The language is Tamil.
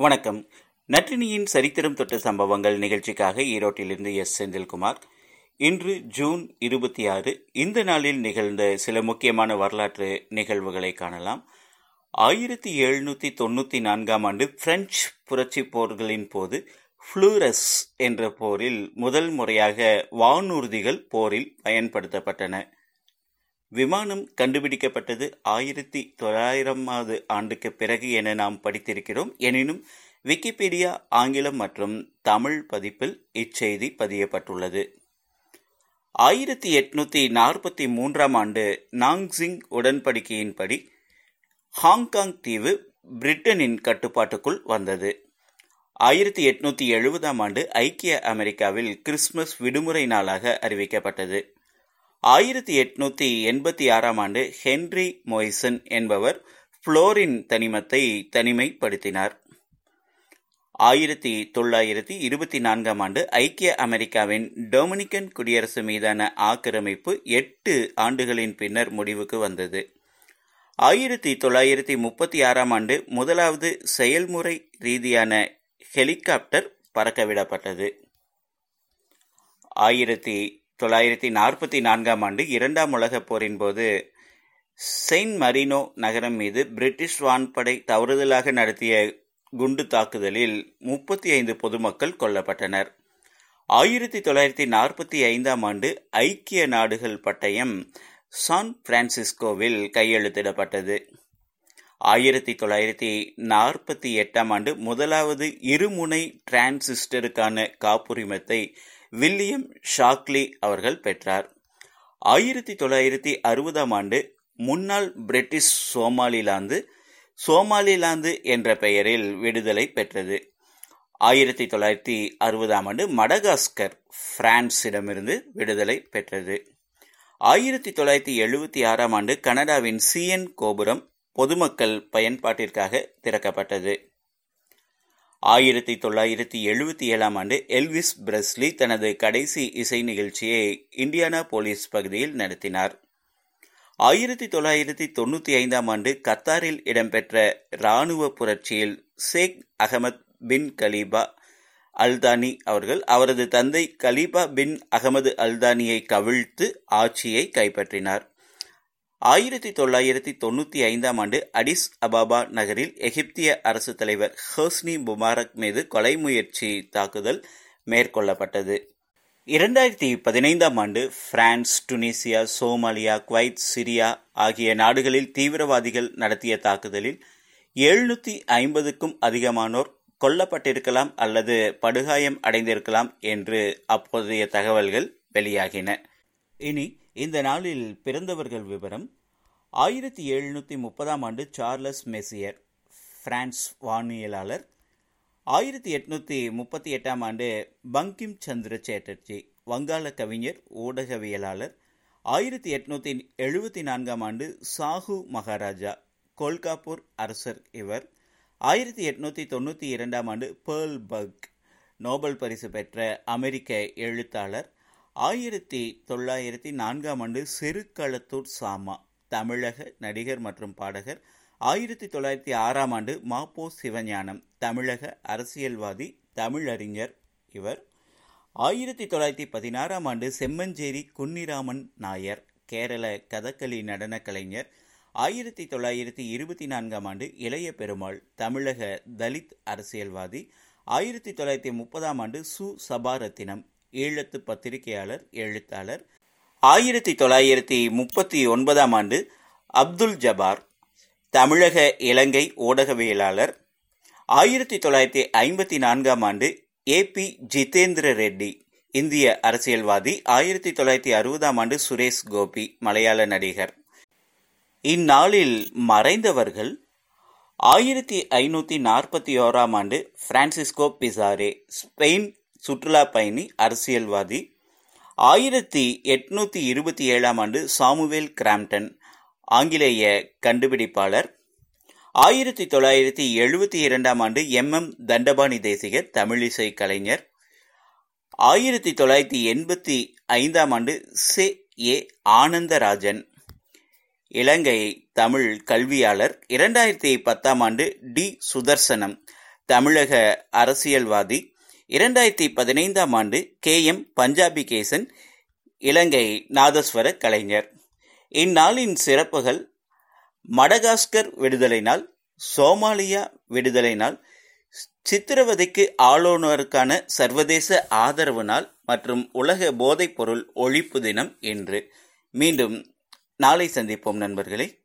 வணக்கம். நற்றினியின் சரித்திரம் தொட்ட சம்பவங்கள் நிகழ்ச்சிக்காக ஈரோட்டிலிருந்து எஸ். செந்தில்குமார். இன்று ஜூன் இருபத்தி ஆறு இந்த நாளில் நிகழ்ந்த சில முக்கியமான வரலாற்று நிகழ்வுகளை காணலாம். ஆயிரத்தி எழுநூற்றி தொண்ணூற்றி நான்காம் ஆண்டு பிரெஞ்சு புரட்சி போர்களின் போது ஃப்ளூரஸ் என்ற போரில் முதல் முறையாக வானூர்திகள் போரில் பயன்படுத்தப்பட்டன. விமானம் கண்டுபிடிக்கப்பட்டது ஆயிரத்தி தொள்ளாயிரமாவது ஆண்டுக்கு பிறகு என நாம் படித்திருக்கிறோம். எனினும் விக்கிபீடியா ஆங்கிலம் மற்றும் தமிழ் பதிப்பில் இச்செய்தி பதியப்பட்டுள்ளது. ஆயிரத்தி எட்நூத்தி நாற்பத்தி மூன்றாம் ஆண்டு நாங்சிங் உடன்படிக்கையின்படி ஹாங்காங் தீவு பிரிட்டனின் கட்டுப்பாட்டுக்குள் வந்தது. ஆயிரத்தி எட்நூத்தி எழுபதாம் ஆண்டு ஐக்கிய அமெரிக்காவில் கிறிஸ்துமஸ் விடுமுறை நாளாக அறிவிக்கப்பட்டது. ஆயிரத்தி எட்நூத்தி எண்பத்தி ஆறாம் ஆண்டு ஹென்றி மொய்சன் என்பவர் புளோரின் தனிமத்தை தனிமைப்படுத்தினார். ஆயிரத்தி தொள்ளாயிரத்தி இருபத்தி நான்காம் ஆண்டு ஐக்கிய அமெரிக்காவின் டொமினிக்கன் குடியரசு மீதான ஆக்கிரமிப்பு எட்டு ஆண்டுகளின் பின்னர் முடிவுக்கு வந்தது. ஆயிரத்தி தொள்ளாயிரத்தி முப்பத்தி ஆறாம் ஆண்டு முதலாவது செயல்முறை ரீதியான ஹெலிகாப்டர் பறக்கவிடப்பட்டது. ஆயிரத்தி தொள்ளாயிரத்தி நாற்பத்தி நான்காம் ஆண்டு இரண்டாம் உலகப் போரின் போது செயின்ட் மரினோ நகரம் மீது பிரிட்டிஷ் வான்படை தவறுதலாக நடத்திய குண்டு தாக்குதலில் முப்பத்தி ஐந்து பொதுமக்கள் கொல்லப்பட்டனர். ஆயிரத்தி தொள்ளாயிரத்தி நாற்பத்தி ஐந்தாம் ஆண்டு ஐக்கிய நாடுகள் பட்டயம் சான் பிரான்சிஸ்கோவில் கையெழுத்திடப்பட்டது. ஆயிரத்தி தொள்ளாயிரத்தி நாற்பத்தி எட்டாம் ஆண்டு முதலாவது இருமுனை டிரான்சிஸ்டருக்கான காப்புரிமத்தை வில்லியம் ஷாக்லி அவர்கள் பெற்றார். ஆயிரத்தி தொள்ளாயிரத்தி அறுபதாம் ஆண்டு முன்னாள் பிரிட்டிஷ் சோமாலிலாந்து சோமாலிலாந்து என்ற பெயரில் விடுதலை பெற்றது. ஆயிரத்தி தொள்ளாயிரத்தி அறுபதாம் ஆண்டு மடகாஸ்கர் பிரான்சிடமிருந்து விடுதலை பெற்றது. ஆயிரத்தி தொள்ளாயிரத்தி எழுபத்தி ஆறாம் ஆண்டு கனடாவின் சிஎன் கோபுரம் பொதுமக்கள் பயன்பாட்டிற்காக திறக்கப்பட்டது. ஆயிரத்தி தொள்ளாயிரத்தி எழுபத்தி ஏழாம் ஆண்டு எல்விஸ் பிரஸ்லி தனது கடைசி இசை நிகழ்ச்சியை இண்டியானா போலீஸ் பகுதியில் நடத்தினார். ஆயிரத்தி தொள்ளாயிரத்தி தொண்ணூத்தி ஐந்தாம் ஆண்டு கத்தாரில் இடம்பெற்ற இராணுவ புரட்சியில் Sheikh Ahmad bin Khalifa Al Thani அவர்கள் அவரது தந்தை கலீபா பின் அகமது அல்தானியை கவிழ்த்து ஆட்சியை கைப்பற்றினார். ஆயிரத்தி தொள்ளாயிரத்தி தொண்ணூற்றி ஐந்தாம் ஆண்டு அடிஸ் அபாபா நகரில் எகிப்திய அரசு தலைவர் ஹோஸ்னி முபாரக் மீது கொலை முயற்சி தாக்குதல் மேற்கொள்ளப்பட்டது. இரண்டாயிரத்தி பதினைந்தாம் ஆண்டு France Tunisia Somalia Kuwait Syria ஆகிய நாடுகளில் தீவிரவாதிகள் நடத்திய தாக்குதலில் எழுநூத்தி ஐம்பதுக்கும் அதிகமானோர் கொல்லப்பட்டிருக்கலாம் அல்லது படுகாயம் அடைந்திருக்கலாம் என்று அப்போதைய தகவல்கள் வெளியாகின. இனி இந்த நாளில் பிறந்தவர்கள் விவரம். ஆயிரத்தி எழுநூற்றி முப்பதாம் ஆண்டு சார்லஸ் மெசியர் பிரான்ஸ் வானியலாளர். ஆயிரத்தி எட்நூற்றி முப்பத்தி எட்டாம் ஆண்டு பங்கிம் சந்திர சேட்டர்ஜி வங்காள கவிஞர் ஊடகவியலாளர். ஆயிரத்தி எட்நூத்தி எழுபத்தி நான்காம் ஆண்டு சாஹு மகாராஜா கோல்காப்பூர் அரசர் இவர். ஆயிரத்தி எட்நூத்தி தொண்ணூத்தி இரண்டாம் ஆண்டு பேர்ல் பக் நோபல் பரிசு பெற்ற அமெரிக்க எழுத்தாளர். ஆயிரத்தி தொள்ளாயிரத்தி நான்காம் ஆண்டு சிறுகளத்தூர் சாமா தமிழக நடிகர் மற்றும் பாடகர். ஆயிரத்தி தொள்ளாயிரத்தி ஆறாம் ஆண்டு மாப்போ சிவஞானம் தமிழக அரசியல்வாதி தமிழறிஞர் இவர். ஆயிரத்தி தொள்ளாயிரத்தி பதினாறாம் ஆண்டு செம்மஞ்சேரி குன்னிராமன் நாயர் கேரள கதகளி நடன கலைஞர். ஆயிரத்தி தொள்ளாயிரத்தி இருபத்தி நான்காம் ஆண்டு இளைய பெருமாள் தமிழக தலித் அரசியல்வாதி. ஆயிரத்தி தொள்ளாயிரத்தி முப்பதாம் ஆண்டு சு சபாரத்தினம் ஈழத்து பத்திரிகையாளர் எழுத்தாளர். ஆயிரத்தி தொள்ளாயிரத்தி முப்பத்தி ஒன்பதாம் ஆண்டு அப்துல் ஜபார் தமிழக இலங்கை ஊடகவியலாளர். ஆயிரத்தி தொள்ளாயிரத்தி ஐம்பத்தி நான்காம் ஆண்டு ஏ பி ஜிதேந்திர ரெட்டி இந்திய அரசியல்வாதி. ஆயிரத்தி தொள்ளாயிரத்தி அறுபதாம் ஆண்டு சுரேஷ் கோபி மலையாள நடிகர். இந்நாளில் மறைந்தவர்கள் ஆயிரத்தி ஐநூற்றி நாற்பத்தி ஓராம் ஆண்டு பிரான்சிஸ்கோ பிசாரே ஸ்பெயின் சுற்றுலா பயணி அரசியல்வாதி. ஆயிரத்தி எட்நூத்தி இருபத்தி ஏழாம் ஆண்டு சாமுவேல் கிராம்டன் ஆங்கிலேய கண்டுபிடிப்பாளர். ஆயிரத்தி தொள்ளாயிரத்தி எழுபத்தி இரண்டாம் ஆண்டு எம். எம். தண்டபாணி தேசிகர் தமிழிசை கலைஞர். ஆயிரத்தி தொள்ளாயிரத்தி எண்பத்தி ஐந்தாம் ஆண்டு சே. ஏ. ஆனந்தராஜன் இலங்கை தமிழ் கல்வியாளர். இரண்டாயிரத்தி பத்தாம் ஆண்டு டி. சுதர்சனம் தமிழக அரசியல்வாதி. இரண்டாயிரத்தி பதினைந்தாம் ஆண்டு கே எம் பஞ்சாபி கேசன் இலங்கை நாதஸ்வர கலைஞர். இந்நாளின் சிறப்புகள் மடகாஸ்கர் விடுதலை நாள் சோமாலியா விடுதலை நாள் சித்திரவதைக்கு ஆளுநருக்கான சர்வதேச ஆதரவு நாள் மற்றும் உலக போதைப்பொருள் ஒழிப்பு தினம் என்று மீண்டும் நாளை சந்திப்போம் நண்பர்களே.